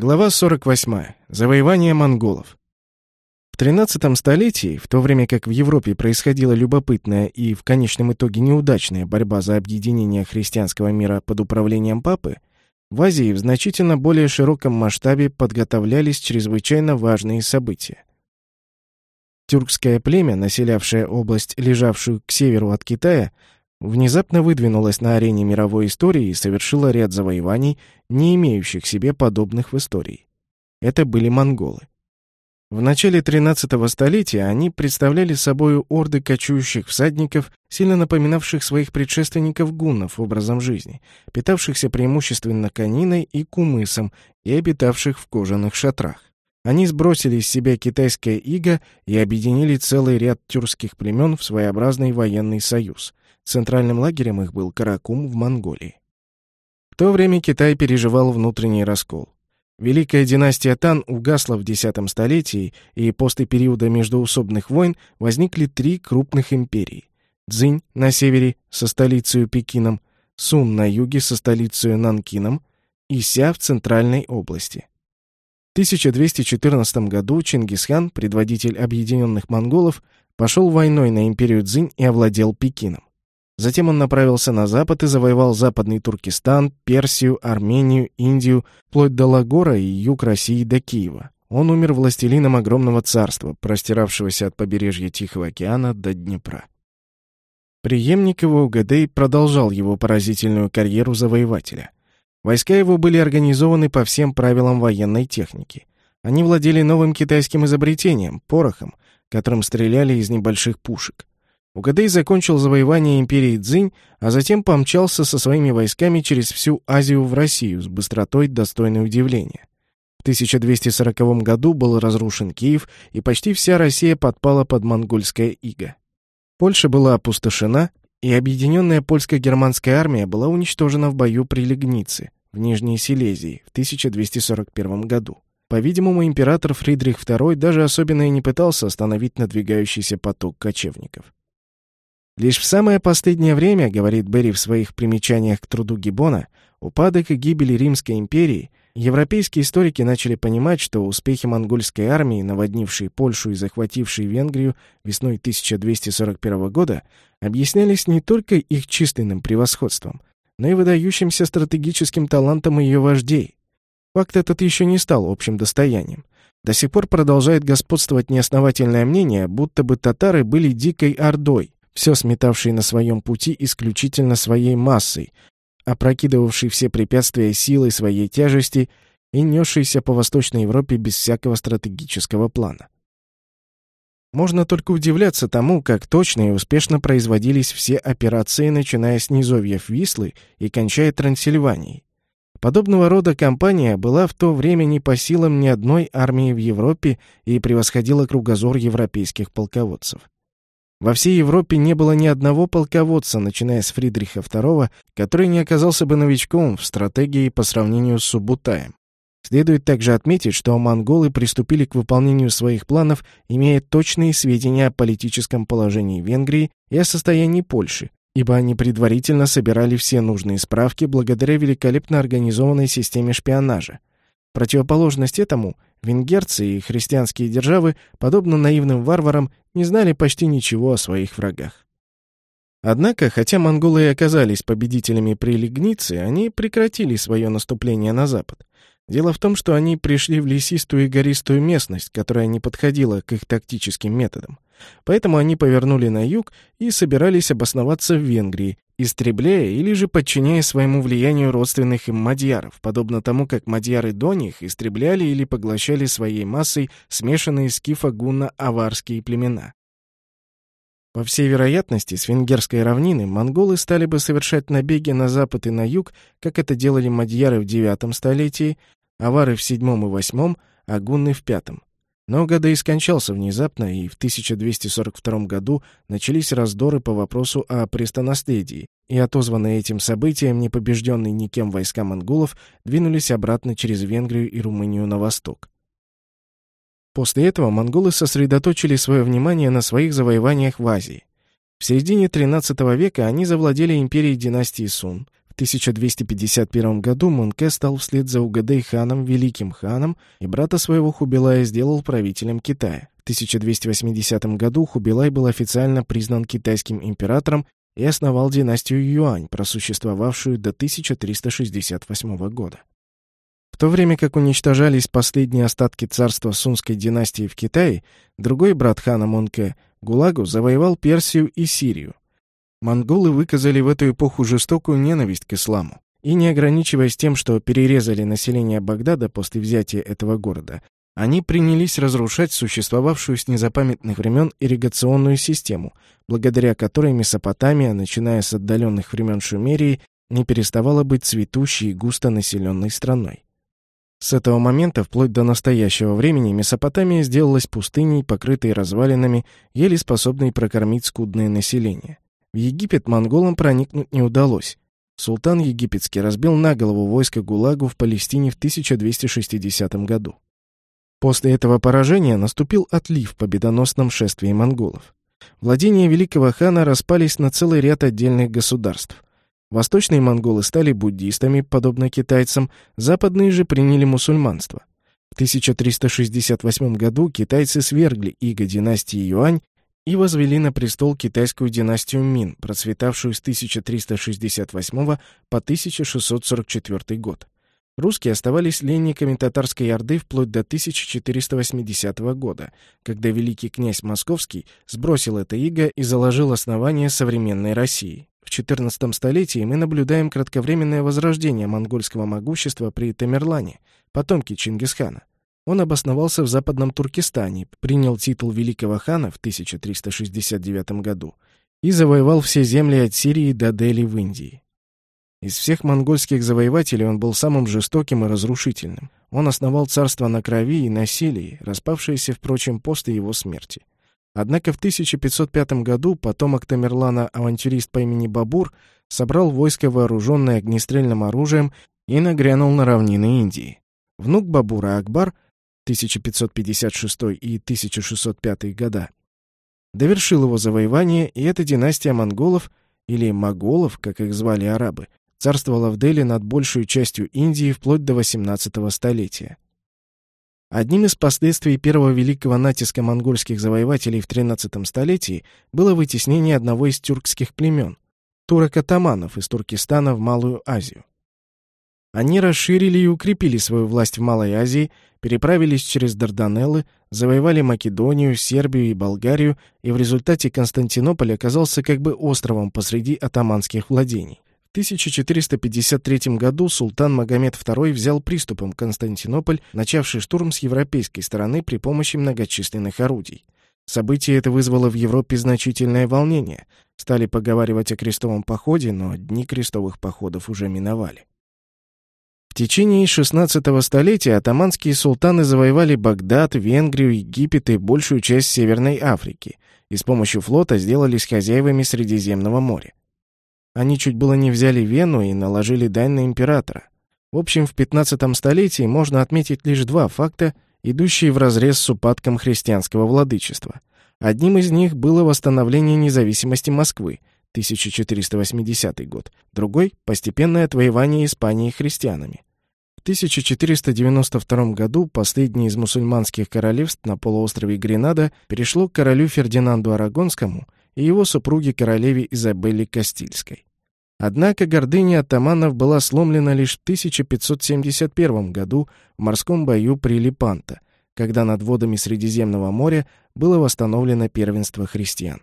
Глава 48. Завоевание монголов. В XIII столетии, в то время как в Европе происходила любопытная и в конечном итоге неудачная борьба за объединение христианского мира под управлением папы, в Азии в значительно более широком масштабе подготовлялись чрезвычайно важные события. Тюркское племя, населявшее область, лежавшую к северу от Китая, внезапно выдвинулась на арене мировой истории и совершила ряд завоеваний, не имеющих себе подобных в истории. Это были монголы. В начале 13 столетия они представляли собой орды кочующих всадников, сильно напоминавших своих предшественников гуннов образом жизни, питавшихся преимущественно кониной и кумысом и обитавших в кожаных шатрах. Они сбросили с себя китайское иго и объединили целый ряд тюркских племен в своеобразный военный союз. Центральным лагерем их был Каракум в Монголии. В то время Китай переживал внутренний раскол. Великая династия Тан угасла в X столетии, и после периода междоусобных войн возникли три крупных империи. Цзинь на севере со столицей Пекином, Сун на юге со столицей Нанкином и Ся в центральной области. В 1214 году Чингисхан, предводитель объединенных монголов, пошел войной на империю Цзинь и овладел Пекином. Затем он направился на запад и завоевал западный Туркестан, Персию, Армению, Индию, вплоть до Лагора и юг России до Киева. Он умер властелином огромного царства, простиравшегося от побережья Тихого океана до Днепра. Приемник его Угадей продолжал его поразительную карьеру завоевателя. Войска его были организованы по всем правилам военной техники. Они владели новым китайским изобретением — порохом, которым стреляли из небольших пушек. Угадей закончил завоевание империи Цзинь, а затем помчался со своими войсками через всю Азию в Россию с быстротой, достойной удивления. В 1240 году был разрушен Киев, и почти вся Россия подпала под монгольское иго. Польша была опустошена, и объединенная польско-германская армия была уничтожена в бою при Легнице, в Нижней Силезии, в 1241 году. По-видимому, император Фридрих II даже особенно и не пытался остановить надвигающийся поток кочевников. Лишь в самое последнее время, говорит Берри в своих примечаниях к труду Гиббона, упадок и гибели Римской империи, европейские историки начали понимать, что успехи монгольской армии, наводнившей Польшу и захватившей Венгрию весной 1241 года, объяснялись не только их численным превосходством, но и выдающимся стратегическим талантом ее вождей. Факт этот еще не стал общим достоянием. До сих пор продолжает господствовать неосновательное мнение, будто бы татары были дикой ордой, все сметавший на своем пути исключительно своей массой, опрокидывавший все препятствия силой своей тяжести и несшийся по Восточной Европе без всякого стратегического плана. Можно только удивляться тому, как точно и успешно производились все операции, начиная с низовьев Вислы и кончая Трансильванией. Подобного рода кампания была в то время не по силам ни одной армии в Европе и превосходила кругозор европейских полководцев. Во всей Европе не было ни одного полководца, начиная с Фридриха II, который не оказался бы новичком в стратегии по сравнению с Субутаем. Следует также отметить, что монголы приступили к выполнению своих планов, имея точные сведения о политическом положении Венгрии и о состоянии Польши, ибо они предварительно собирали все нужные справки благодаря великолепно организованной системе шпионажа. Противоположность этому Венгерцы и христианские державы, подобно наивным варварам, не знали почти ничего о своих врагах. Однако, хотя монголы и оказались победителями при Лигнице, они прекратили свое наступление на запад. Дело в том, что они пришли в лесистую и гористую местность, которая не подходила к их тактическим методам. Поэтому они повернули на юг и собирались обосноваться в Венгрии, истребляя или же подчиняя своему влиянию родственных им мадьяров, подобно тому, как мадьяры до них истребляли или поглощали своей массой смешанные скифо-гунно-аварские племена. По всей вероятности, с венгерской равнины монголы стали бы совершать набеги на запад и на юг, как это делали мадьяры в IX столетии, авары в VII и VIII, а гунны в V. Но Гадей скончался внезапно, и в 1242 году начались раздоры по вопросу о престонаследии, и отозванные этим событием непобежденные никем войска монголов двинулись обратно через Венгрию и Румынию на восток. После этого монголы сосредоточили свое внимание на своих завоеваниях в Азии. В середине XIII века они завладели империей династии Сун, 1251 году Мунке стал вслед за Угадей-ханом великим ханом и брата своего Хубилая сделал правителем Китая. В 1280 году Хубилай был официально признан китайским императором и основал династию Юань, просуществовавшую до 1368 года. В то время как уничтожались последние остатки царства Сунской династии в Китае, другой брат хана Мунке, Гулагу, завоевал Персию и Сирию. Монголы выказали в эту эпоху жестокую ненависть к исламу. И не ограничиваясь тем, что перерезали население Багдада после взятия этого города, они принялись разрушать существовавшую с незапамятных времен ирригационную систему, благодаря которой Месопотамия, начиная с отдаленных времен Шумерии, не переставала быть цветущей и густонаселенной страной. С этого момента вплоть до настоящего времени Месопотамия сделалась пустыней, покрытой развалинами, еле способной прокормить скудное население. В Египет монголам проникнуть не удалось. Султан египетский разбил на голову войско Гулагу в Палестине в 1260 году. После этого поражения наступил отлив в победоносном шествии монголов. Владения великого хана распались на целый ряд отдельных государств. Восточные монголы стали буддистами, подобно китайцам, западные же приняли мусульманство. В 1368 году китайцы свергли иго династии Юань и возвели на престол китайскую династию Мин, процветавшую с 1368 по 1644 год. Русские оставались ленниками татарской орды вплоть до 1480 года, когда великий князь Московский сбросил это иго и заложил основание современной России. В XIV столетии мы наблюдаем кратковременное возрождение монгольского могущества при Тамерлане, потомке Чингисхана. Он обосновался в Западном Туркестане, принял титул великого хана в 1369 году и завоевал все земли от Сирии до Дели в Индии. Из всех монгольских завоевателей он был самым жестоким и разрушительным. Он основал царство на крови и насилии, распавшееся, впрочем, после его смерти. Однако в 1505 году потомок Тамерлана, авантюрист по имени Бабур, собрал войско, вооруженное огнестрельным оружием, и нагрянул на равнины Индии. Внук Бабура Акбар — 1556 и 1605 года, довершил его завоевание, и эта династия монголов, или моголов, как их звали арабы, царствовала в Дели над большей частью Индии вплоть до XVIII столетия. Одним из последствий первого великого натиска монгольских завоевателей в XIII столетии было вытеснение одного из тюркских племен – турок-атаманов из Туркестана в Малую Азию. Они расширили и укрепили свою власть в Малой Азии, переправились через Дарданеллы, завоевали Македонию, Сербию и Болгарию, и в результате Константинополь оказался как бы островом посреди атаманских владений. В 1453 году султан Магомед II взял приступом Константинополь, начавший штурм с европейской стороны при помощи многочисленных орудий. Событие это вызвало в Европе значительное волнение. Стали поговаривать о крестовом походе, но дни крестовых походов уже миновали течение XVI столетия атаманские султаны завоевали Багдад, Венгрию, Египет и большую часть Северной Африки и с помощью флота сделались хозяевами Средиземного моря. Они чуть было не взяли Вену и наложили дань на императора. В общем, в XV столетии можно отметить лишь два факта, идущие вразрез с упадком христианского владычества. Одним из них было восстановление независимости Москвы, 1480 год, другой — постепенное отвоевание Испании христианами. В 1492 году последнее из мусульманских королевств на полуострове Гренада перешло к королю Фердинанду Арагонскому и его супруге королеве Изабелле Кастильской. Однако гордыня атаманов была сломлена лишь в 1571 году в морском бою при Лепанто, когда над водами Средиземного моря было восстановлено первенство христиан.